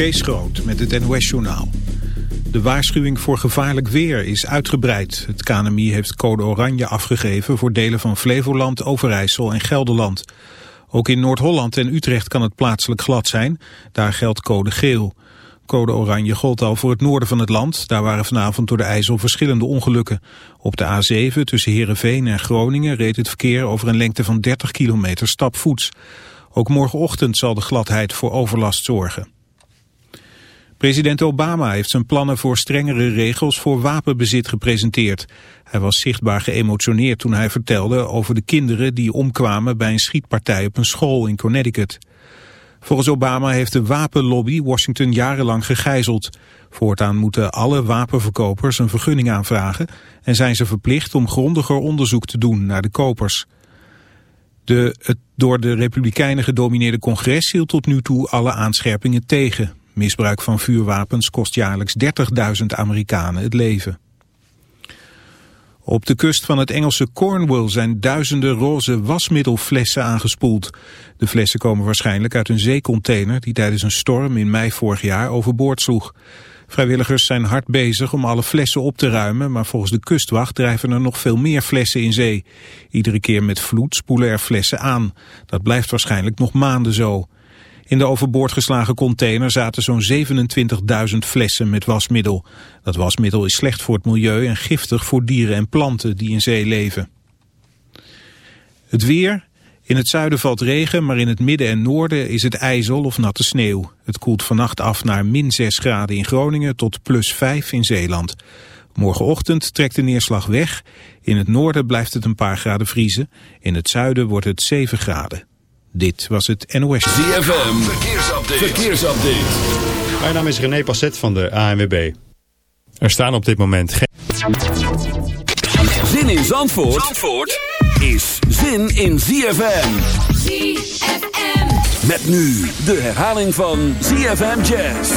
Kees Groot met het NOS-journaal. De waarschuwing voor gevaarlijk weer is uitgebreid. Het KNMI heeft code oranje afgegeven voor delen van Flevoland, Overijssel en Gelderland. Ook in Noord-Holland en Utrecht kan het plaatselijk glad zijn. Daar geldt code geel. Code oranje gold al voor het noorden van het land. Daar waren vanavond door de IJssel verschillende ongelukken. Op de A7 tussen Heerenveen en Groningen reed het verkeer over een lengte van 30 kilometer stapvoets. Ook morgenochtend zal de gladheid voor overlast zorgen. President Obama heeft zijn plannen voor strengere regels voor wapenbezit gepresenteerd. Hij was zichtbaar geëmotioneerd toen hij vertelde over de kinderen die omkwamen bij een schietpartij op een school in Connecticut. Volgens Obama heeft de wapenlobby Washington jarenlang gegijzeld. Voortaan moeten alle wapenverkopers een vergunning aanvragen en zijn ze verplicht om grondiger onderzoek te doen naar de kopers. De, het door de Republikeinen gedomineerde congres hield tot nu toe alle aanscherpingen tegen. Misbruik van vuurwapens kost jaarlijks 30.000 Amerikanen het leven. Op de kust van het Engelse Cornwall zijn duizenden roze wasmiddelflessen aangespoeld. De flessen komen waarschijnlijk uit een zeecontainer die tijdens een storm in mei vorig jaar overboord sloeg. Vrijwilligers zijn hard bezig om alle flessen op te ruimen, maar volgens de kustwacht drijven er nog veel meer flessen in zee. Iedere keer met vloed spoelen er flessen aan. Dat blijft waarschijnlijk nog maanden zo. In de overboord geslagen container zaten zo'n 27.000 flessen met wasmiddel. Dat wasmiddel is slecht voor het milieu en giftig voor dieren en planten die in zee leven. Het weer. In het zuiden valt regen, maar in het midden en noorden is het ijzel of natte sneeuw. Het koelt vannacht af naar min 6 graden in Groningen tot plus 5 in Zeeland. Morgenochtend trekt de neerslag weg. In het noorden blijft het een paar graden vriezen. In het zuiden wordt het 7 graden. Dit was het NOS. ZFM, verkeersupdate. verkeersupdate. Mijn naam is René Passet van de ANWB. Er staan op dit moment geen... Zin in Zandvoort, Zandvoort is zin in ZFM. ZFM. Met nu de herhaling van ZFM Jazz.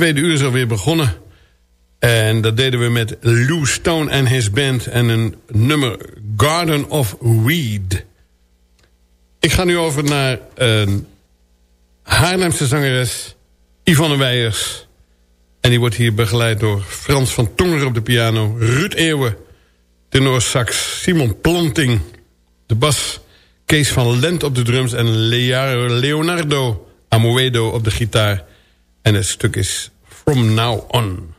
Tweede uur is alweer begonnen. En dat deden we met Lou Stone en his band... en een nummer Garden of Weed. Ik ga nu over naar een Haarlemse zangeres... Yvonne Weijers. En die wordt hier begeleid door Frans van Tonger op de piano... Ruud Eeuwen, tenor sax, Simon Planting, de bas... Kees van Lent op de drums en Leonardo Amoedo op de gitaar... En het stuk is From Now On.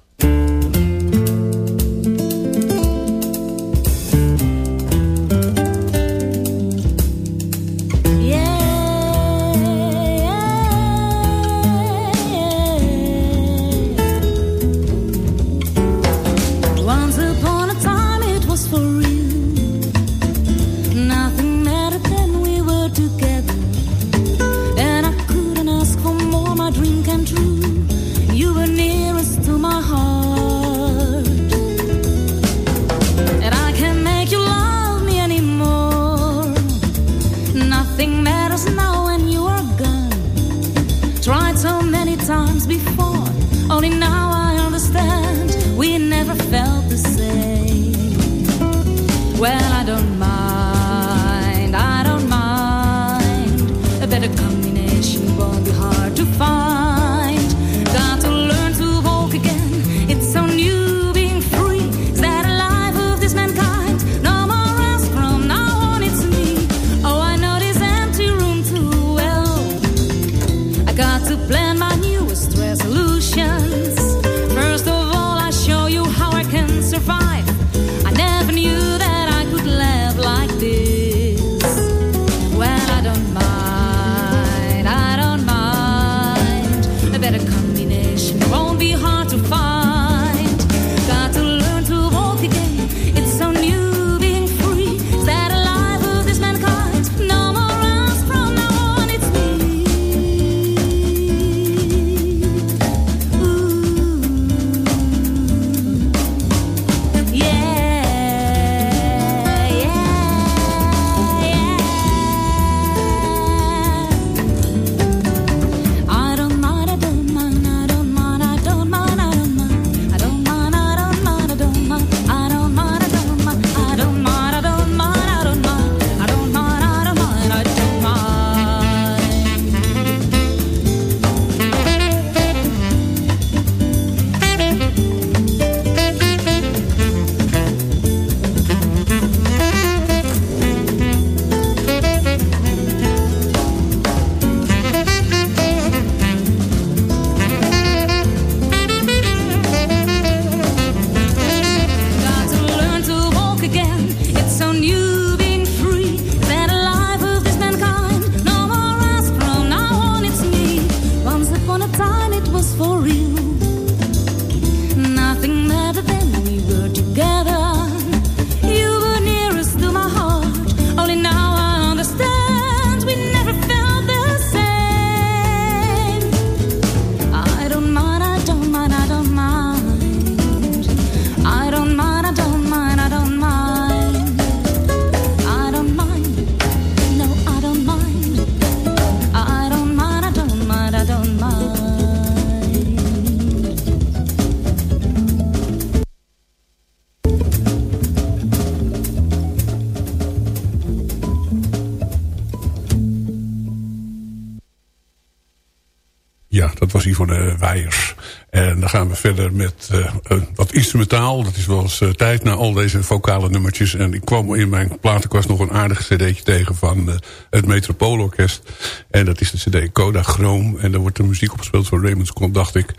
En dan gaan we verder met uh, wat instrumentaal. Dat is wel eens uh, tijd na al deze vocale nummertjes. En ik kwam in mijn platenkast nog een aardig cd'tje tegen van uh, het Metropoolorkest. En dat is de cd Coda Chroom. En daar wordt de muziek opgespeeld van Raymond Scott, dacht ik.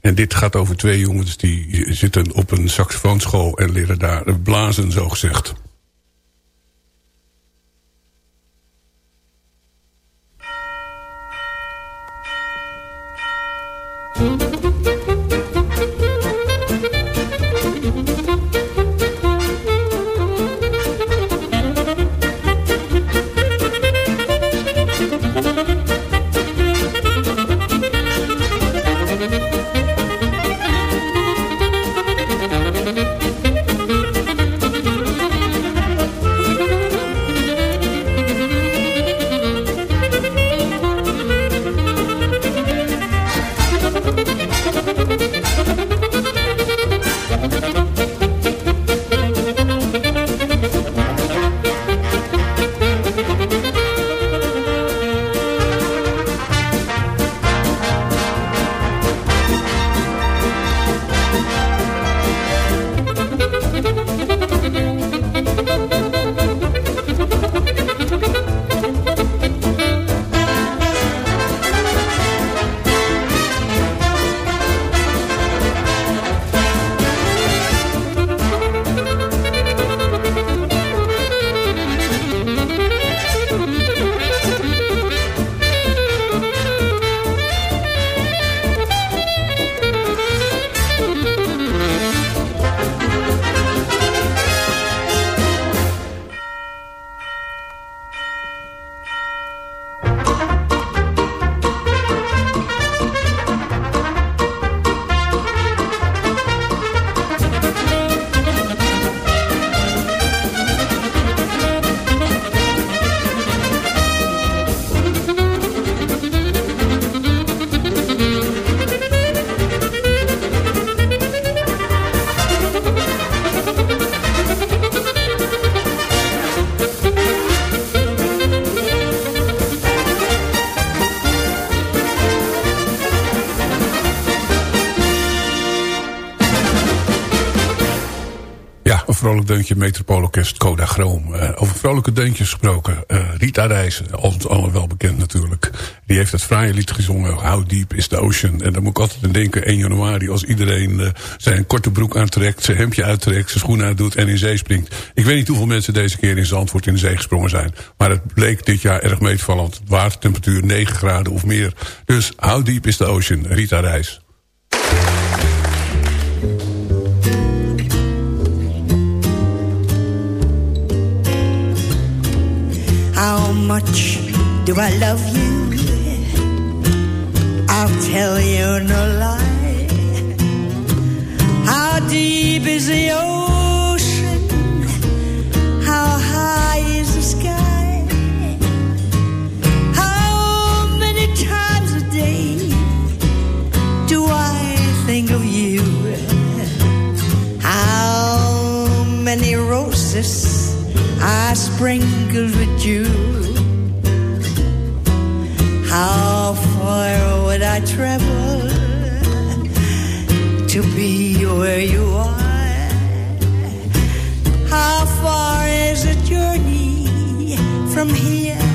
En dit gaat over twee jongens die zitten op een saxofoonschool... en leren daar blazen, zo gezegd. Vrolijk deuntje Metropoolorkest Coda Chroom. Uh, over vrolijke deuntjes gesproken. Uh, Rita Reis, ons allen wel bekend natuurlijk. Die heeft het fraaie lied gezongen. How Deep is the Ocean. En daar moet ik altijd aan denken. 1 januari als iedereen uh, zijn korte broek aantrekt. Zijn hemdje uittrekt. Zijn schoenen uitdoet en in zee springt. Ik weet niet hoeveel mensen deze keer in Zandvoort in de zee gesprongen zijn. Maar het bleek dit jaar erg meevallend. Watertemperatuur 9 graden of meer. Dus How Deep is the Ocean. Rita Reis. Much do I love you? I'll tell you no lie. How deep is the ocean? How high is the sky? How many times a day do I think of you? How many roses? I sprinkled with you. Travel to be where you are? How far is the journey from here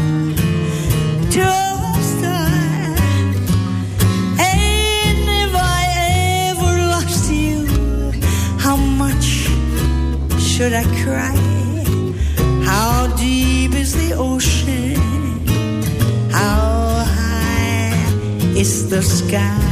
to a star? And if I ever lost you, how much should I cry? Is the sky?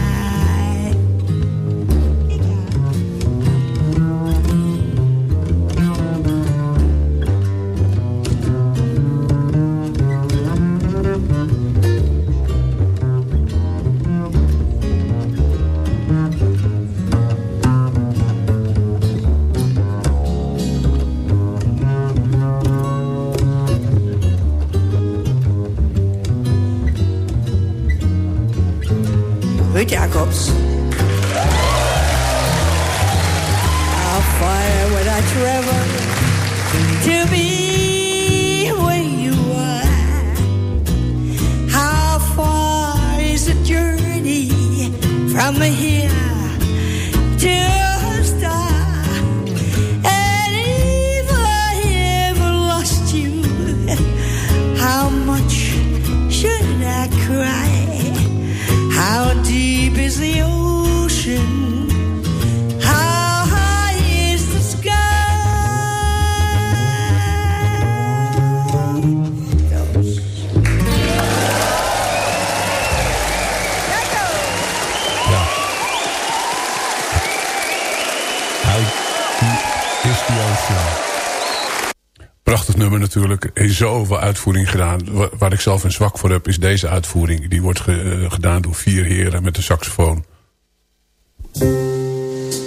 Prachtig nummer natuurlijk. In zoveel uitvoering gedaan. Wa- Waar ik zelf een zwak voor heb, is deze uitvoering. Die wordt eh, gedaan door vier heren met de saxofoon.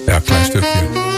Ja, klein stukje.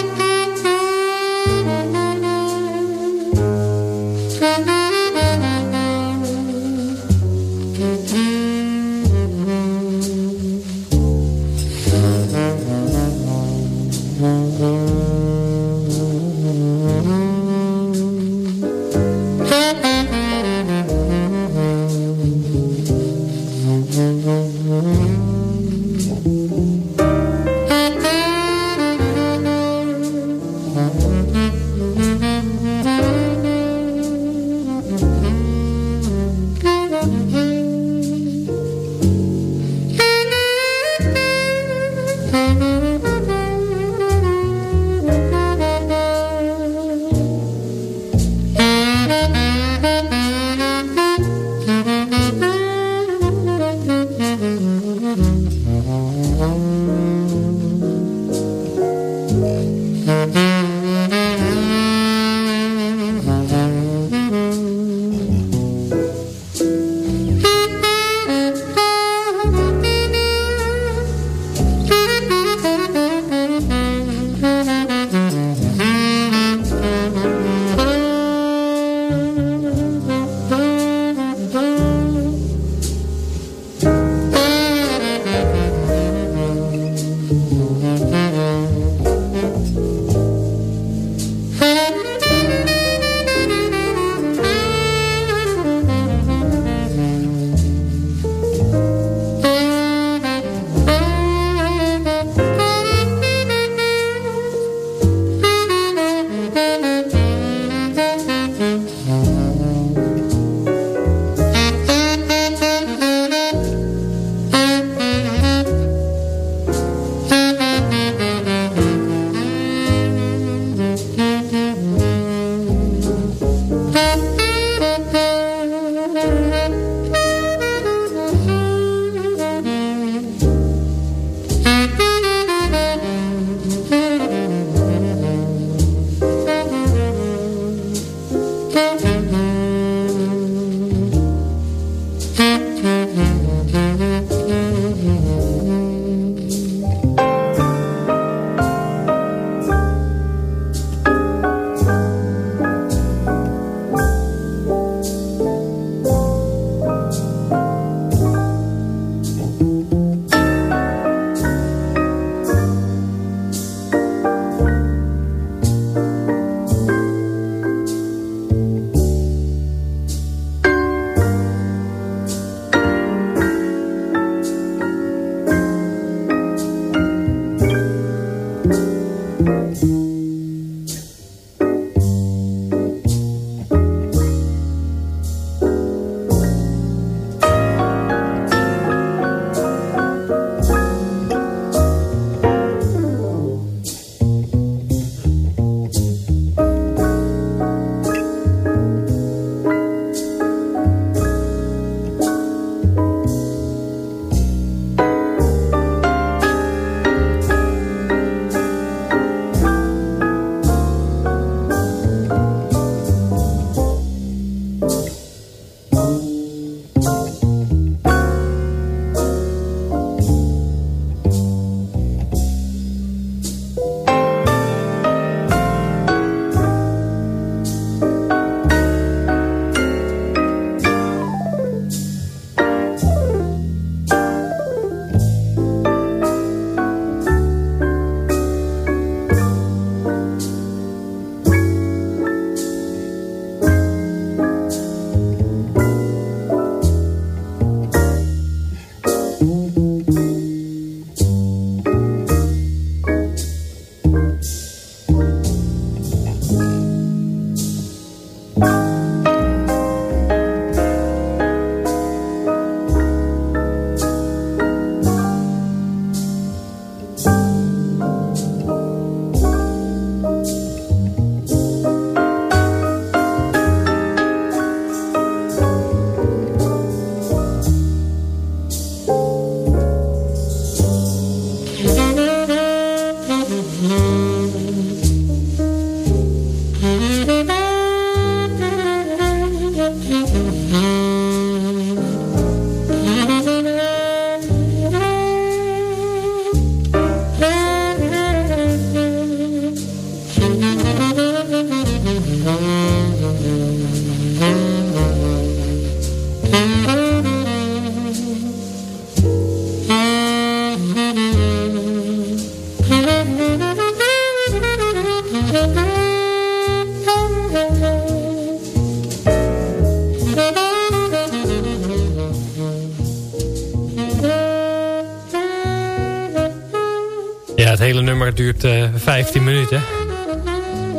Het duurt uh, 15 minuten.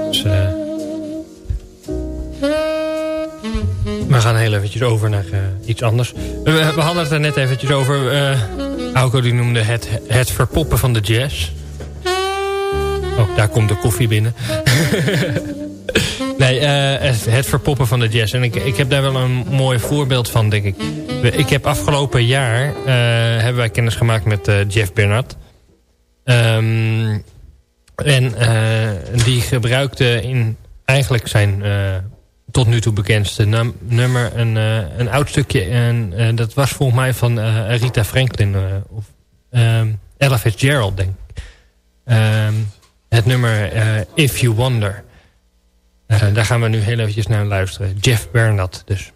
Dus, uh, we gaan heel eventjes over naar uh, iets anders. We, hadden het er net eventjes over. Auko die noemde het, het verpoppen van de jazz. Oh, daar komt de koffie binnen. nee, het, het, verpoppen van de jazz. En ik, ik heb daar wel een mooi voorbeeld van, denk ik. Ik heb afgelopen jaar... hebben wij kennis gemaakt met Jeff Bernard. Um, en uh, die gebruikte in eigenlijk zijn uh, tot nu toe bekendste nummer een, uh, een oud stukje. En dat was volgens mij van Rita Franklin of um, Ella Fitzgerald, denk ik. Um, het nummer If You Wonder. daar gaan we nu heel eventjes naar luisteren. Jeff Bernard dus.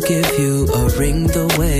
Give you a ring the way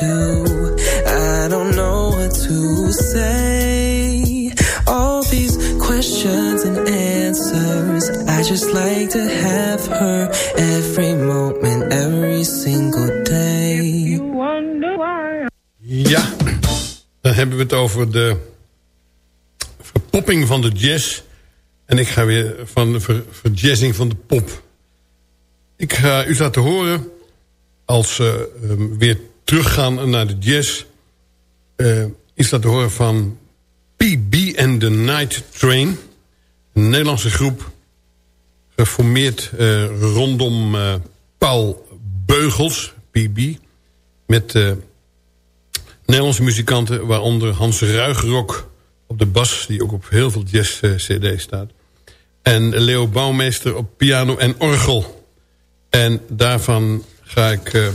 do, I don't know what to say. All these questions and answers, I just like to have her every moment, every single day. Ja, dan hebben we het over de verpopping van de jazz. En ik ga weer van de ver, verjazzing van de pop. Ik ga u laten horen, als uh, weer teruggaan naar de jazz... Uh, is dat te horen van PB and the Night Train. Een Nederlandse groep, geformeerd uh, rondom Paul Beugels, PB... met Nederlandse muzikanten, waaronder Hans Ruigrok op de bas... die ook op heel veel jazz-cd's staat. En Leo Bouwmeester op piano en orgel. En daarvan ga ik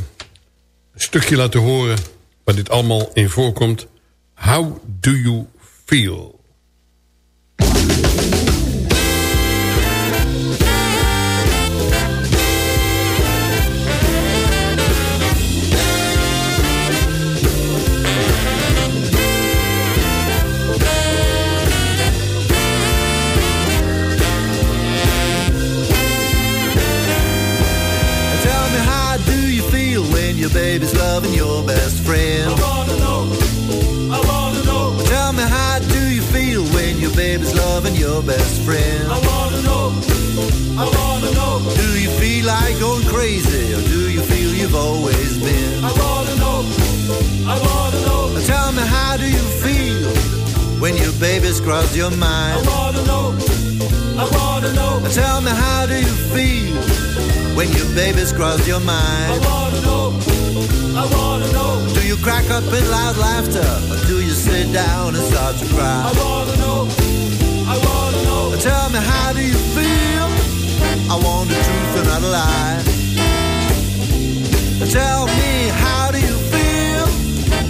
stukje laten horen... waar dit allemaal in voorkomt. How do you feel? Baby's loving your best friend. I wanna know, I wanna know. Tell me how do you feel when your baby's loving your best friend? I wanna know, I wanna know. Do you feel like going crazy or do you feel you've always been? I wanna know, I wanna know. Tell me how do you feel when your baby's crossed your mind? I wanna know, I wanna know. Tell me how do you feel when your baby's crossed your mind? I wanna know. I wanna know. Do you crack up in loud laughter or do you sit down and start to cry? I wanna know. I wanna know. Tell me how do you feel? I want the truth and not a lie. Tell me how do you feel?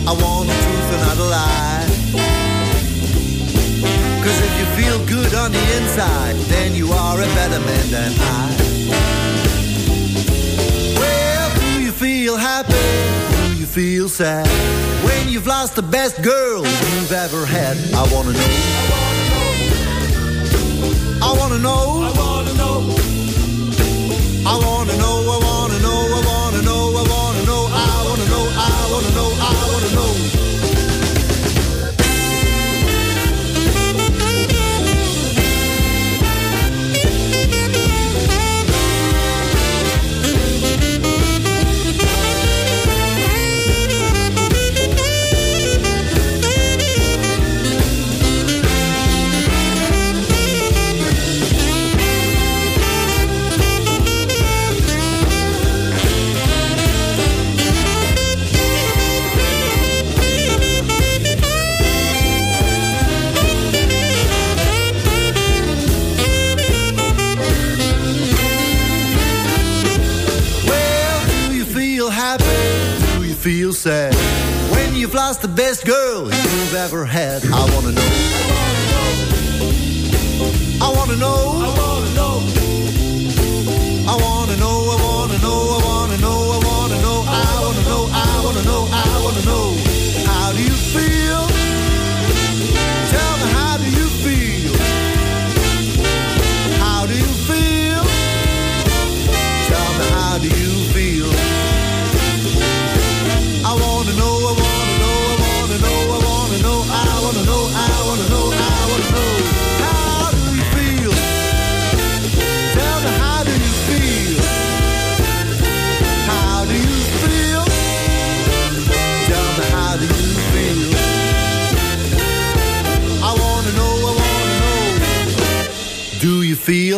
I want the truth and not a lie. Cause if you feel good on the inside, then you are a better man than I. feel happy? Do you feel sad? When you've lost the best girl you've ever had, I wanna know. I wanna know. I wanna know. I wanna know. I wanna know. I wanna know. Sad when you've lost the best girl you've ever had? I wanna know. I wanna know. I wanna know.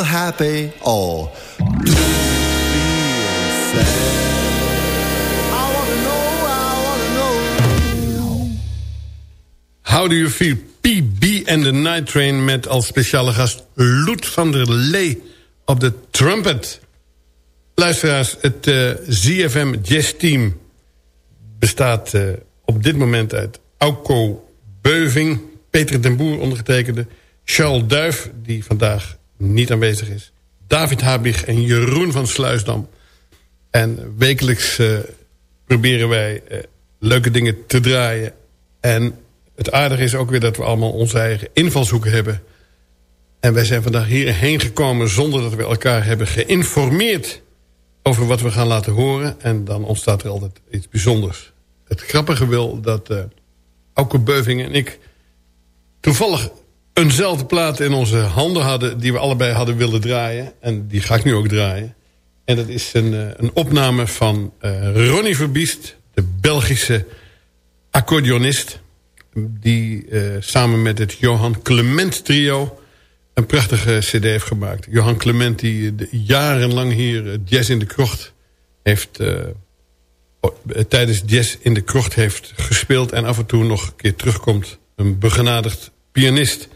Happy or do feel sad? I I. How do you feel? PB and the Night Train met als speciale gast Loet van der Lee op de trumpet. Luisteraars, het eh, ZFM Jazz Team bestaat eh, op dit moment uit Auko Beuving, Peter den Boer ondergetekende, Charles Duif, die vandaag niet aanwezig is, David Habig en Jeroen van Sluisdam. En wekelijks eh, proberen wij eh, leuke dingen te draaien. En het aardige is ook weer dat we allemaal onze eigen invalshoeken hebben. En wij zijn vandaag hierheen gekomen zonder dat we elkaar hebben geïnformeerd over wat we gaan laten horen. En dan ontstaat er altijd iets bijzonders. Het grappige wil dat uh, Auke Beuving en ik toevallig eenzelfde plaat in onze handen hadden... die we allebei hadden willen draaien. En die ga ik nu ook draaien. En dat is een, uh, een opname van uh, Ronnie Verbiest, de Belgische accordeonist... die uh, samen met het Johan Clement trio een prachtige cd heeft gemaakt. Johan Clement die jarenlang hier Jazz in de Krocht heeft... tijdens Jazz in de Krocht heeft gespeeld... en af en toe nog een keer terugkomt. Een begenadigd pianist.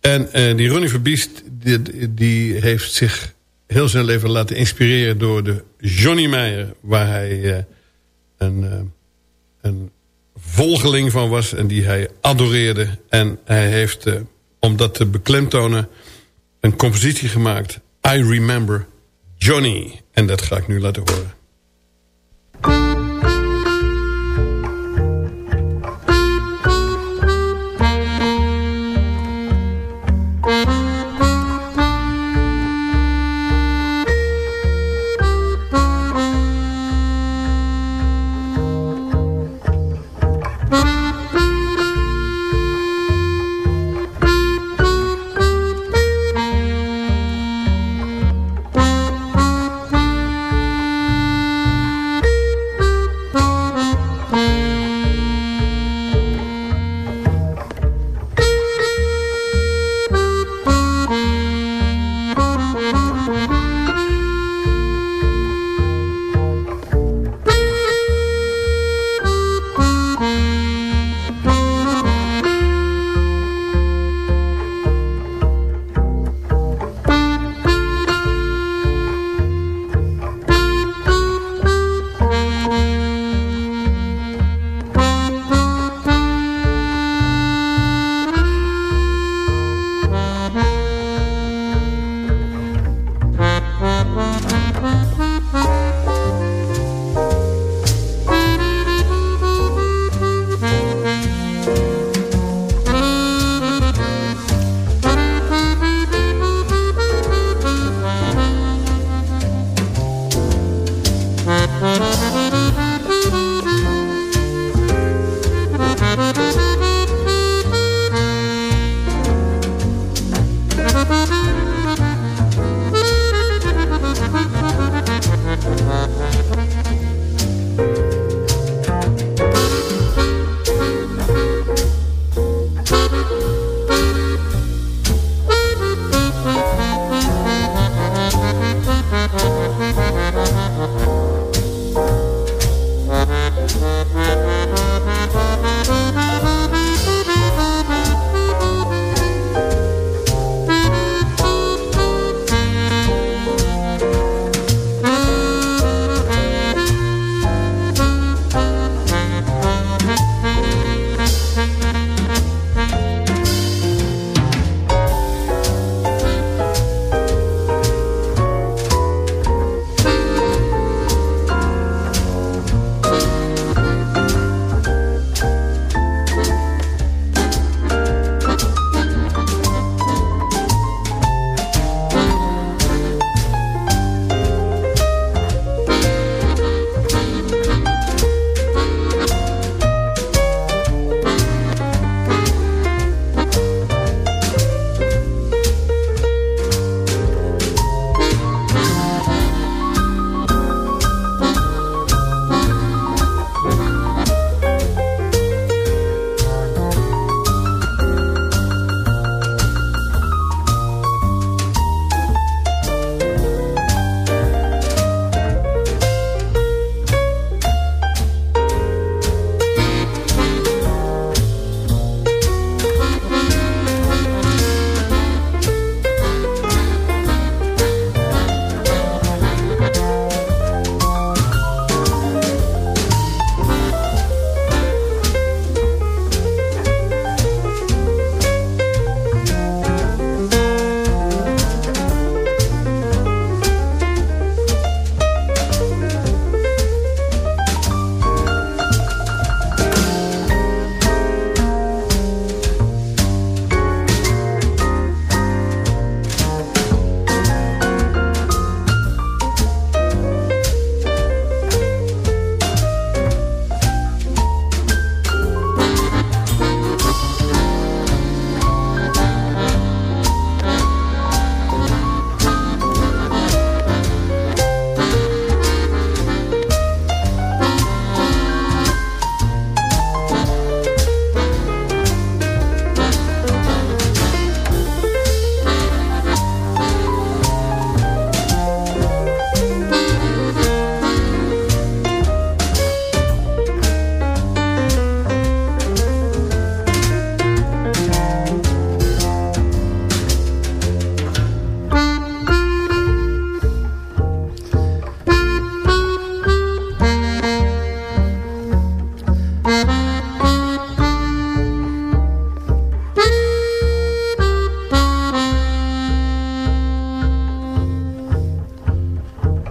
En uh, die Ronnie Verbiest die, die heeft zich heel zijn leven laten inspireren... door de Johnny Meyer, waar hij uh, een, uh, een volgeling van was... en die hij adoreerde. En hij heeft, om dat te beklemtonen, een compositie gemaakt... I Remember Johnny. En dat ga ik nu laten horen.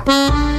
Bye.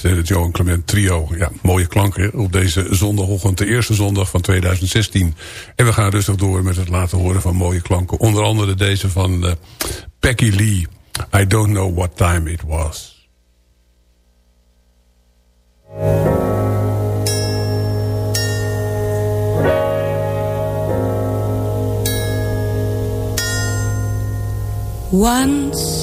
En het Clement trio. Ja, mooie klanken op deze zondagochtend. De eerste zondag van 2016. En we gaan rustig door met het laten horen van mooie klanken. Onder andere deze van uh, Peggy Lee. I don't know what time it was. Once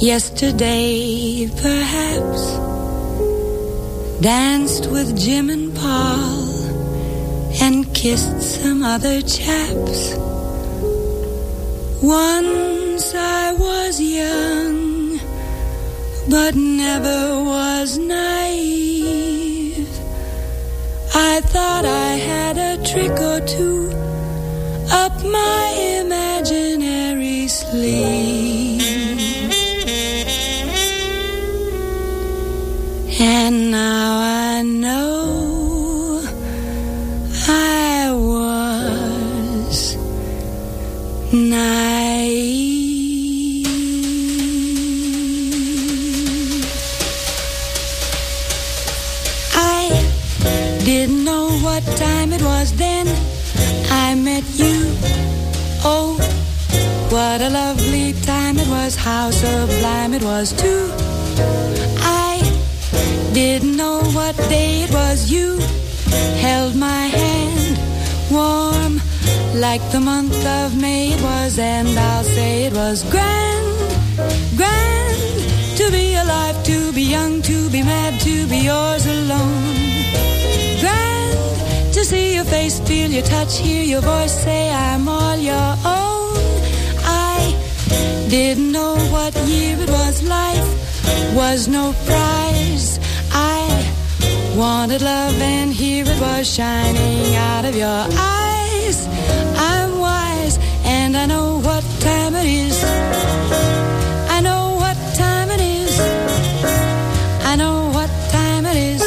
yesterday perhaps, danced with Jim and Paul and kissed some other chaps. Once I was young, but never was naive. I thought I had a trick or two up my imaginary sleeve. And now I know I was naive. I didn't know what time it was then I met you. Oh, what a lovely time it was, how sublime it was too. Didn't know what day it was. You held my hand warm like the month of May it was, and I'll say it was grand, grand to be alive, to be young, to be mad, to be yours alone. Grand to see your face, feel your touch, hear your voice, say I'm all your own. I didn't know what year it was, life was no prize. Wanted love, and here it was shining out of your eyes. I'm wise, and I know what time it is. I know what time it is. I know what time it is.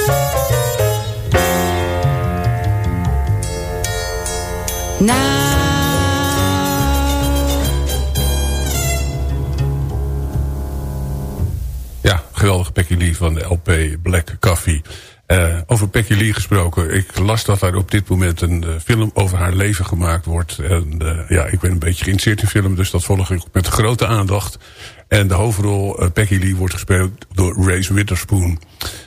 Now. Ja, geweldige Peggy Lee van de LP Black Coffee. Uh, over Peggy Lee gesproken. Ik las dat er op dit moment een uh, film over haar leven gemaakt wordt. En uh, ja, ik ben een beetje geïnteresseerd in film, dus dat volg ik met grote aandacht. En de hoofdrol Peggy Lee wordt gespeeld door Race Witherspoon.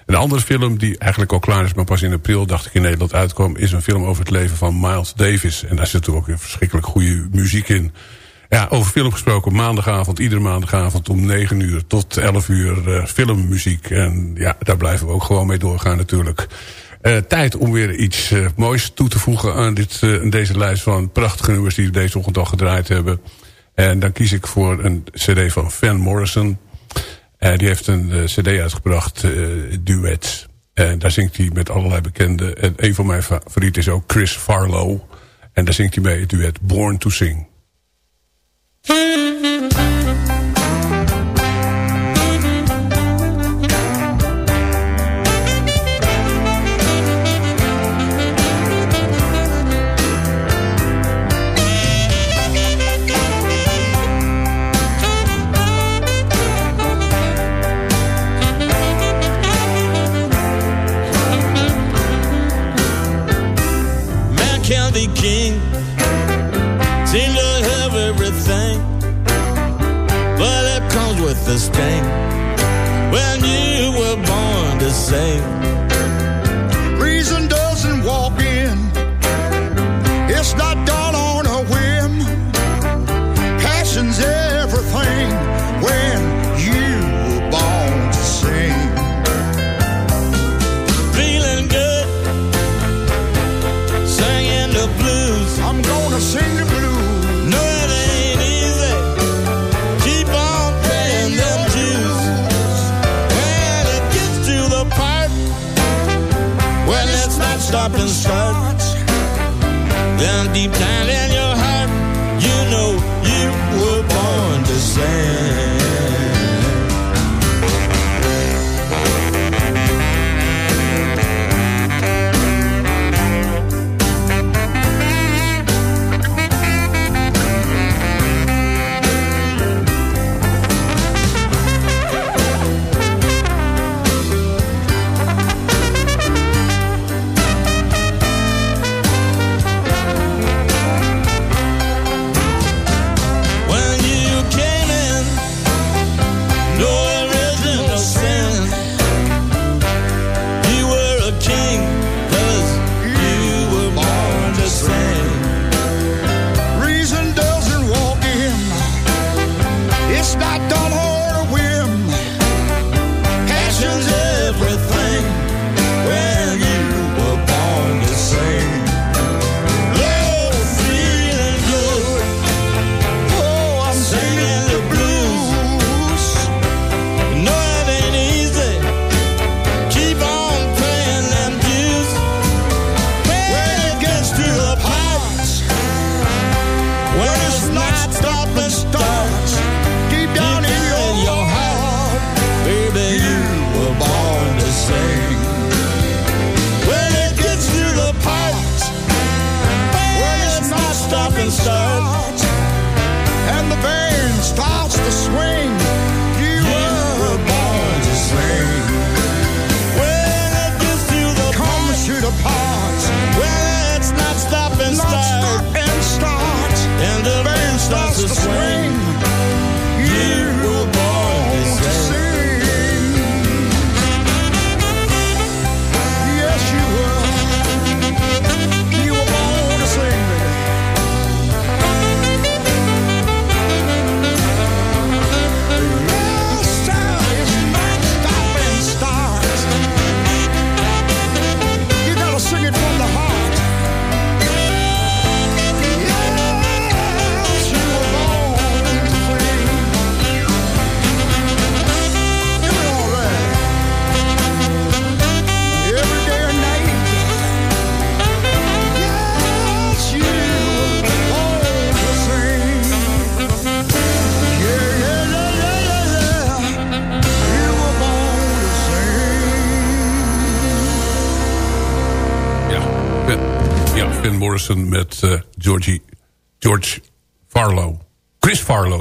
Een andere film die eigenlijk al klaar is, maar pas in april dacht ik in Nederland uitkwam... is een film over het leven van Miles Davis. En daar zit ook weer verschrikkelijk goede muziek in. Ja, over film gesproken, maandagavond, iedere maandagavond om 9 uur tot 11 uur uh, filmmuziek. En ja, daar blijven we ook gewoon mee doorgaan natuurlijk. Uh, tijd om weer iets uh, moois toe te voegen aan, dit, deze lijst van prachtige nummers die we deze ochtend al gedraaid hebben. En dan kies ik voor een cd van Van Morrison. die heeft een cd uitgebracht, Duets. En daar zingt hij met allerlei bekenden. En een van mijn favorieten is ook Chris Farlow. En daar zingt hij mee het duet Born to Sing. Mm-hmm. The sting. When you were born to sing, stop and start, then deep down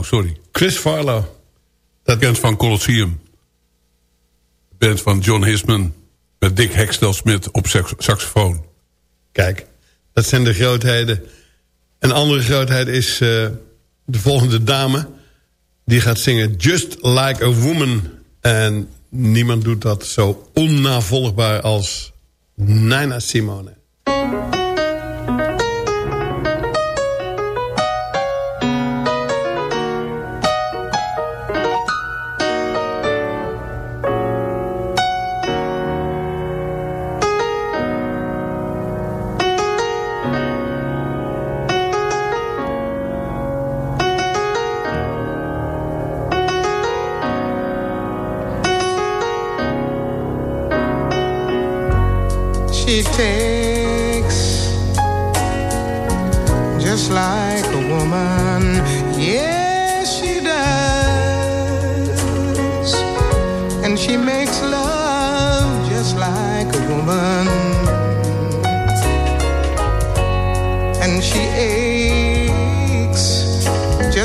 Oh, sorry. Chris Farlow. Dat... band van Colosseum. Band van John Hisman. Met Dick Hextel-Smit op saxofoon. Kijk, dat zijn de grootheden. Een andere grootheid is eh, de volgende dame. Die gaat zingen Just Like a Woman. En niemand doet dat zo onnavolgbaar als Nina Simone.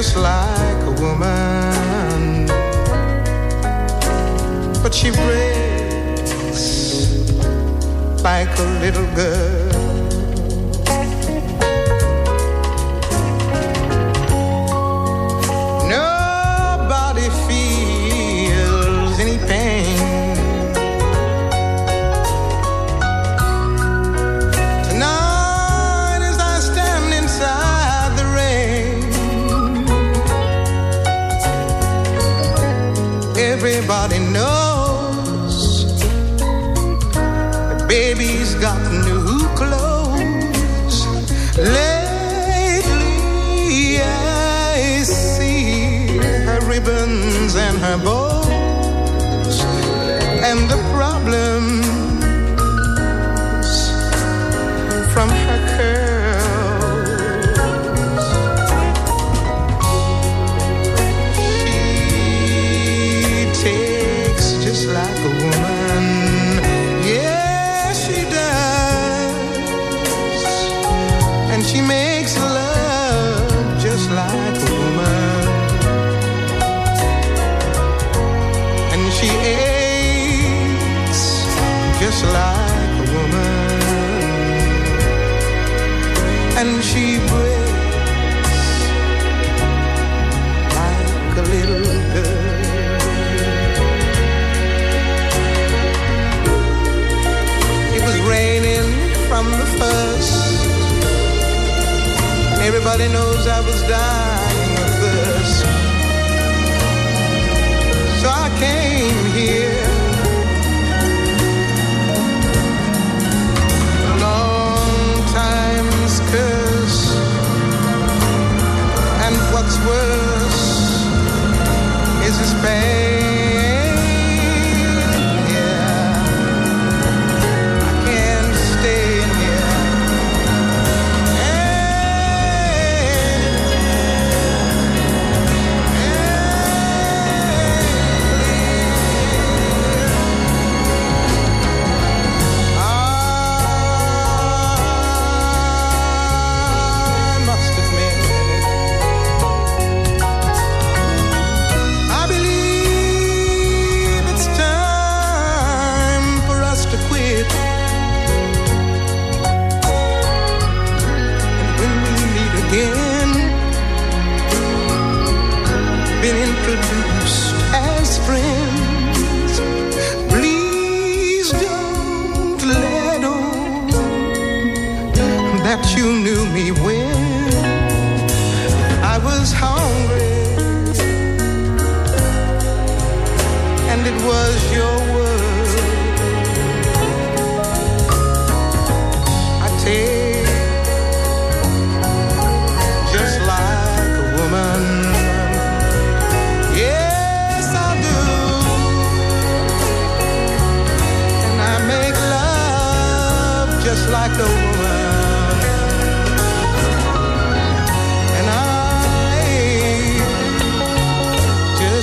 just like a woman. But she breaks like a little girl. and the first. Everybody knows I was dying.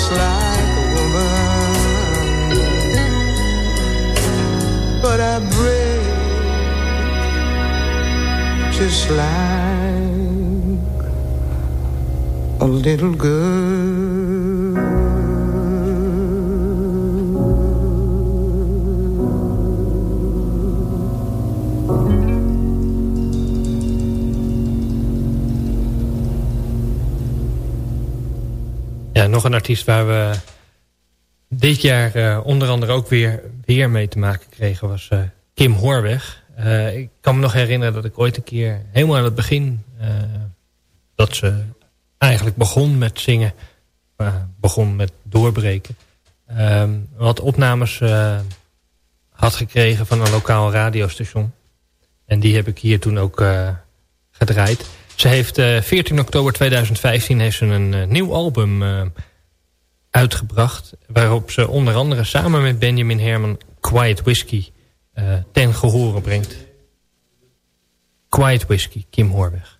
Just like a woman. But I break just like a little girl. Ja, nog een artiest waar we dit jaar eh, onder andere ook weer, weer mee te maken kregen was eh, Kim Hoorweg. Eh, ik kan me nog herinneren dat ik ooit een keer helemaal aan het begin... eh, dat ze eigenlijk begon met zingen, eh, begon met doorbreken. ehm, wat opnames eh, had gekregen van een lokaal radiostation. En die heb ik hier toen ook eh, gedraaid. Ze heeft eh 14 oktober 2015 heeft ze een eh, nieuw album eh, uitgebracht. Waarop ze onder andere samen met Benjamin Herman Quiet Whiskey eh, ten gehore brengt. Quiet Whiskey, Kim Hoorweg.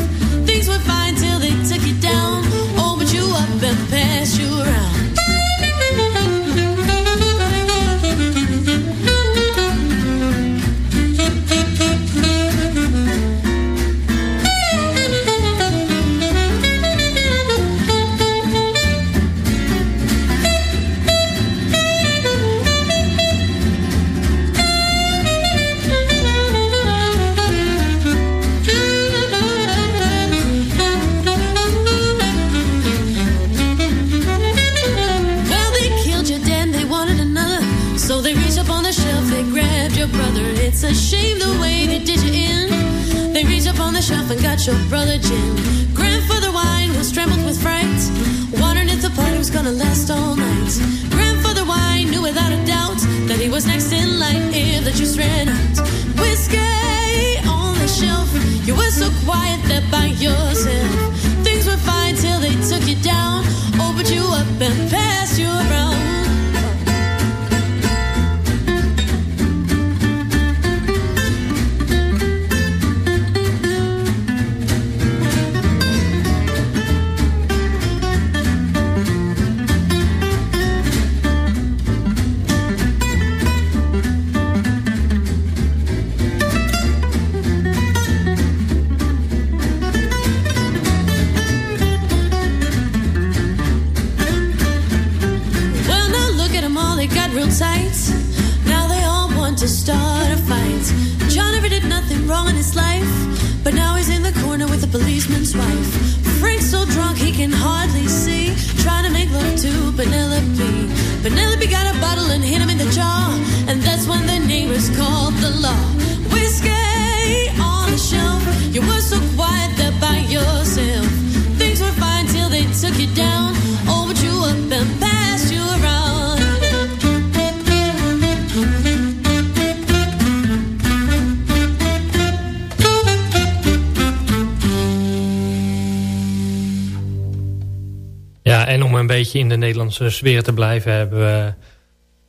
In de Nederlandse sfeer te blijven... Hebben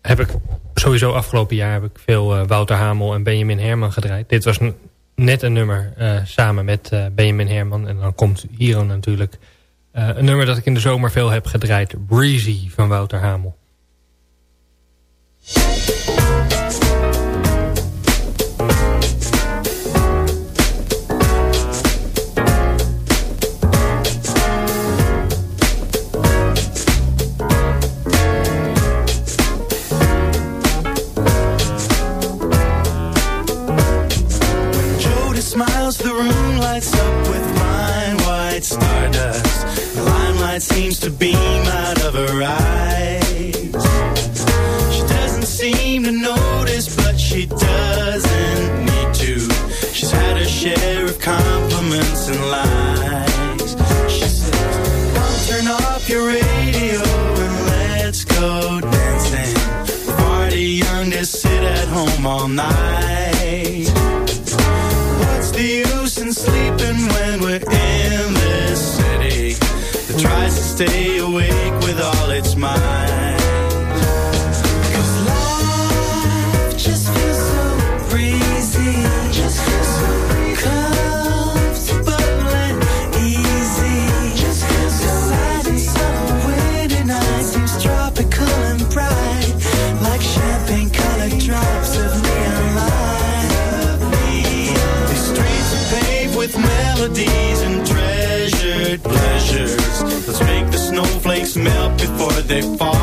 heb ik sowieso afgelopen jaar heb ik veel eh, Wouter Hamel en Benjamin Herman gedraaid. Dit was net een nummer eh, samen met eh, Benjamin Herman. En dan komt hier natuurlijk een nummer dat ik in de zomer veel heb gedraaid. Breezy van Wouter Hamel. Seems to beam out of her eyes. She doesn't seem to notice, but she doesn't need to. She's had her share of compliments and lies. She says, Mom, turn off your radio and let's go dancing. Far young to sit at home all night. Stay awake with all its might? They fall.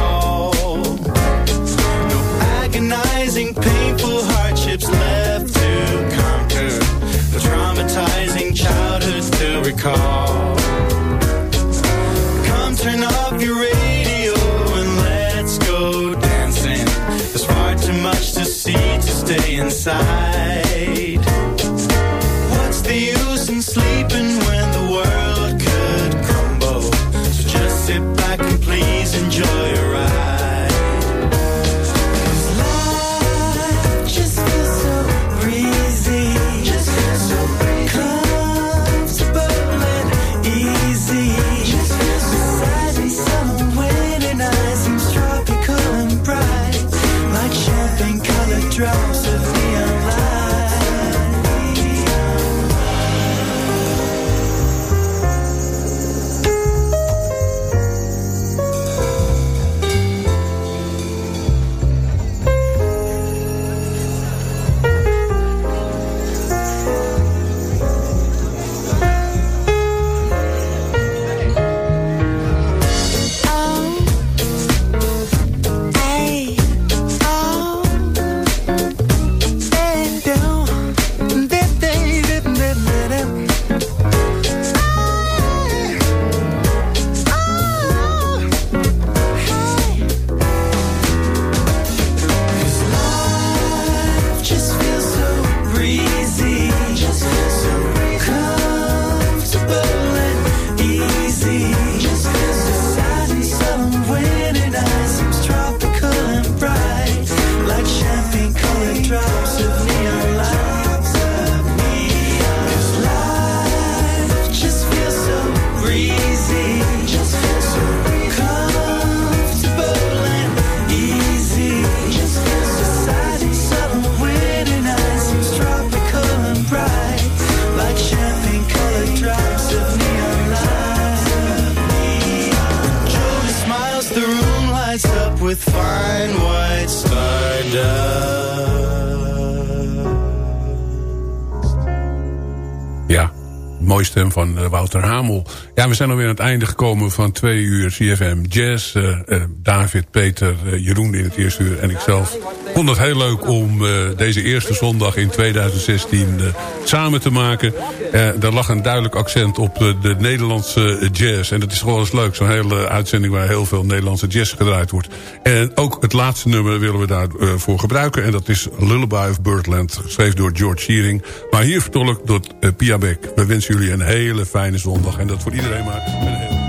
Van eh, Wouter Hamel. Ja, we zijn alweer aan het einde gekomen van twee uur CFM Jazz. Eh, eh, David, Peter, Jeroen in het eerste uur en ikzelf. vond het heel leuk om deze eerste zondag in 2016 eh, samen te maken. Eh er lag een duidelijk accent op eh, de Nederlandse jazz. En dat is gewoon eens leuk. Zo'n hele uitzending waar heel veel Nederlandse jazz gedraaid wordt. En ook het laatste nummer willen we daarvoor voor gebruiken. En dat is Lullaby of Birdland. Geschreven door George Shearing. Maar hier vertolkt door eh, Pia Beck. We wensen jullie een hele fijne zondag. En dat voor iedereen maar een hele...